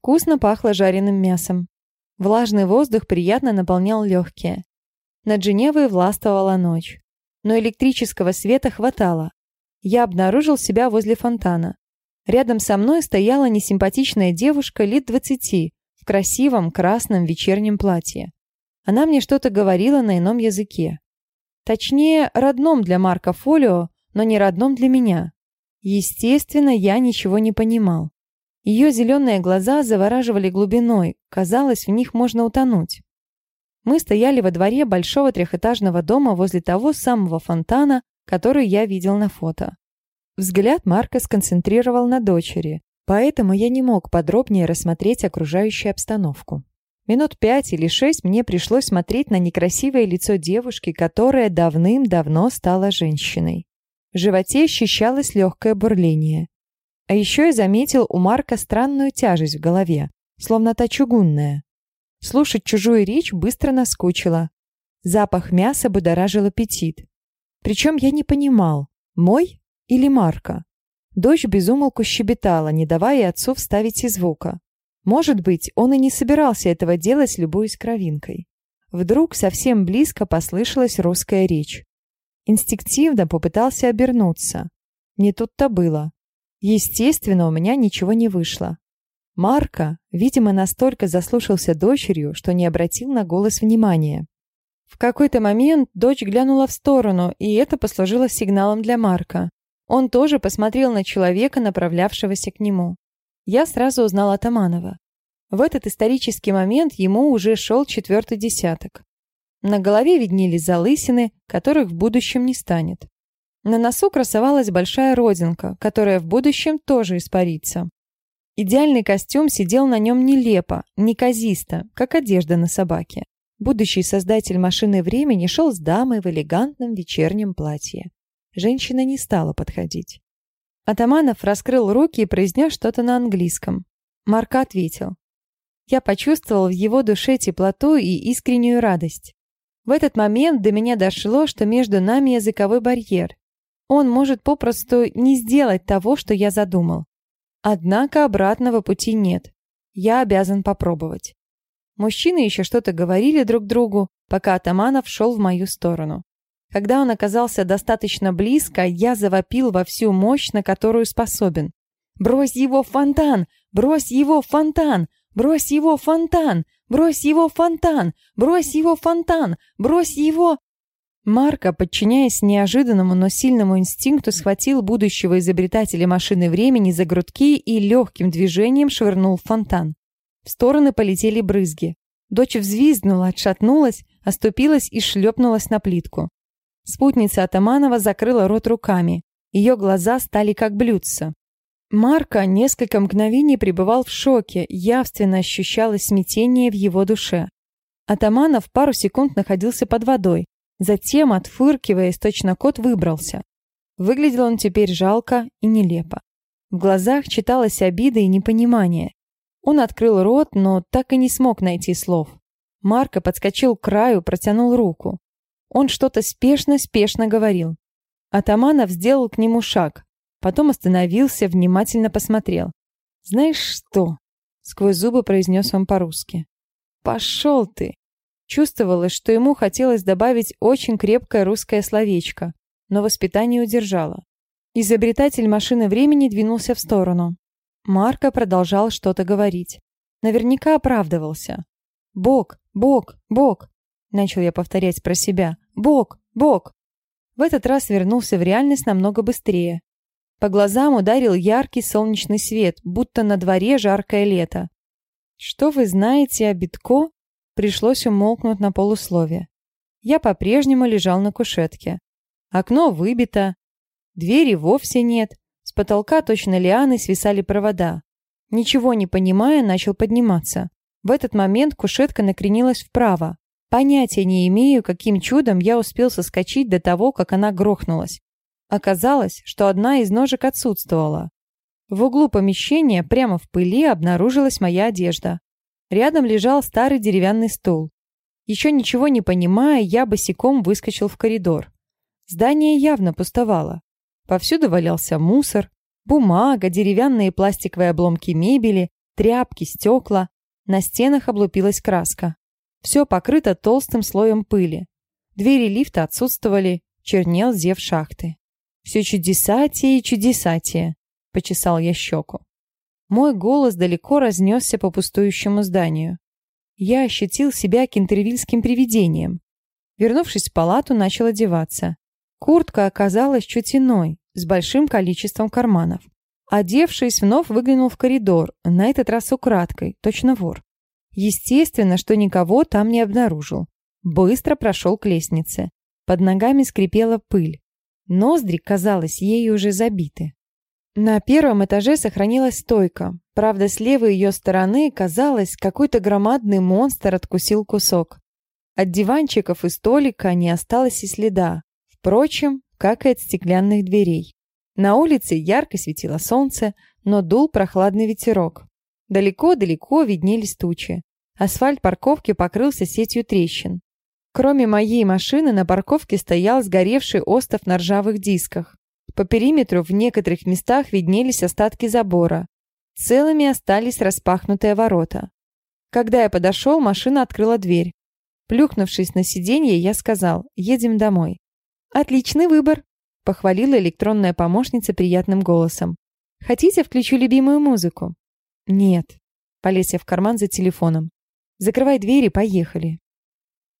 Вкусно пахло жареным мясом. Влажный воздух приятно наполнял легкие. Над Женевой властвовала ночь. Но электрического света хватало. Я обнаружил себя возле фонтана. Рядом со мной стояла несимпатичная девушка лет двадцати в красивом красном вечернем платье. Она мне что-то говорила на ином языке. Точнее, родном для Марка Фолио, но не родном для меня. Естественно, я ничего не понимал. Ее зеленые глаза завораживали глубиной, казалось, в них можно утонуть. Мы стояли во дворе большого трехэтажного дома возле того самого фонтана, который я видел на фото. Взгляд Марка сконцентрировал на дочери, поэтому я не мог подробнее рассмотреть окружающую обстановку. Минут пять или шесть мне пришлось смотреть на некрасивое лицо девушки, которая давным-давно стала женщиной. В животе ощущалось легкое бурление. А еще я заметил у Марка странную тяжесть в голове, словно та чугунная. Слушать чужую речь быстро наскучило. Запах мяса будоражил аппетит. Причем я не понимал, мой или Марка. Дочь безумолку щебетала, не давая отцу вставить и звука. Может быть, он и не собирался этого делать, любуясь кровинкой. Вдруг совсем близко послышалась русская речь. Инстинктивно попытался обернуться. Не тут-то было. Естественно, у меня ничего не вышло. Марка, видимо, настолько заслушался дочерью, что не обратил на голос внимания. В какой-то момент дочь глянула в сторону, и это послужило сигналом для Марка. Он тоже посмотрел на человека, направлявшегося к нему. Я сразу узнал Атаманова. В этот исторический момент ему уже шел четвертый десяток. На голове виднелись залысины, которых в будущем не станет. На носу красовалась большая родинка, которая в будущем тоже испарится. Идеальный костюм сидел на нем нелепо, неказисто, как одежда на собаке. Будущий создатель машины времени шел с дамой в элегантном вечернем платье. Женщина не стала подходить. Атаманов раскрыл руки и произнес что-то на английском. Марк ответил. Я почувствовал в его душе теплоту и искреннюю радость. В этот момент до меня дошло, что между нами языковой барьер, он может попросту не сделать того, что я задумал. Однако обратного пути нет. Я обязан попробовать. Мужчины еще что-то говорили друг другу, пока Атаманов шел в мою сторону. Когда он оказался достаточно близко, я завопил во всю мощь, на которую способен. «Брось его в фонтан! Брось его в фонтан! Брось его в фонтан! Брось его в фонтан! Брось его в фонтан! Брось его...» Марко, подчиняясь неожиданному, но сильному инстинкту, схватил будущего изобретателя машины времени за грудки и легким движением швырнул в фонтан. В стороны полетели брызги. Дочь взвизгнула, отшатнулась, оступилась и шлепнулась на плитку. Спутница Атаманова закрыла рот руками. Ее глаза стали как блюдца. Марко несколько мгновений пребывал в шоке, явственно ощущалось смятение в его душе. Атаманов пару секунд находился под водой, Затем, отфыркиваясь, точно кот выбрался. Выглядел он теперь жалко и нелепо. В глазах читалась обида и непонимание. Он открыл рот, но так и не смог найти слов. Марко подскочил к краю, протянул руку. Он что-то спешно-спешно говорил. Атаманов сделал к нему шаг, потом остановился, внимательно посмотрел. «Знаешь что?» — сквозь зубы произнес он по-русски. «Пошел ты!» Чувствовалось, что ему хотелось добавить очень крепкое русское словечко, но воспитание удержало. Изобретатель машины времени двинулся в сторону. Марко продолжал что-то говорить. Наверняка оправдывался. «Бог! Бог! Бог!» Начал я повторять про себя. «Бог! Бог!» В этот раз вернулся в реальность намного быстрее. По глазам ударил яркий солнечный свет, будто на дворе жаркое лето. «Что вы знаете о Битко?» Пришлось умолкнуть на полусловие. Я по-прежнему лежал на кушетке. Окно выбито. Двери вовсе нет. С потолка точно лианы свисали провода. Ничего не понимая, начал подниматься. В этот момент кушетка накренилась вправо. Понятия не имею, каким чудом я успел соскочить до того, как она грохнулась. Оказалось, что одна из ножек отсутствовала. В углу помещения, прямо в пыли, обнаружилась моя одежда. Рядом лежал старый деревянный стул. Еще ничего не понимая, я босиком выскочил в коридор. Здание явно пустовало. Повсюду валялся мусор, бумага, деревянные и пластиковые обломки мебели, тряпки, стекла. На стенах облупилась краска. Все покрыто толстым слоем пыли. Двери лифта отсутствовали, чернел зев шахты. «Все чудесатие и чудесатие», — почесал я щеку. Мой голос далеко разнесся по пустующему зданию. Я ощутил себя кентервильским привидением. Вернувшись в палату, начал одеваться. Куртка оказалась чуть иной, с большим количеством карманов. Одевшись, вновь выглянул в коридор, на этот раз украдкой, точно вор. Естественно, что никого там не обнаружил. Быстро прошел к лестнице. Под ногами скрипела пыль. Ноздри, казалось, ей уже забиты. На первом этаже сохранилась стойка. Правда, с левой ее стороны, казалось, какой-то громадный монстр откусил кусок. От диванчиков и столика не осталось и следа. Впрочем, как и от стеклянных дверей. На улице ярко светило солнце, но дул прохладный ветерок. Далеко-далеко виднелись тучи. Асфальт парковки покрылся сетью трещин. Кроме моей машины на парковке стоял сгоревший остов на ржавых дисках. По периметру в некоторых местах виднелись остатки забора. Целыми остались распахнутые ворота. Когда я подошел, машина открыла дверь. Плюхнувшись на сиденье, я сказал «Едем домой». «Отличный выбор», — похвалила электронная помощница приятным голосом. «Хотите, включу любимую музыку?» «Нет», — полез я в карман за телефоном. «Закрывай двери, поехали».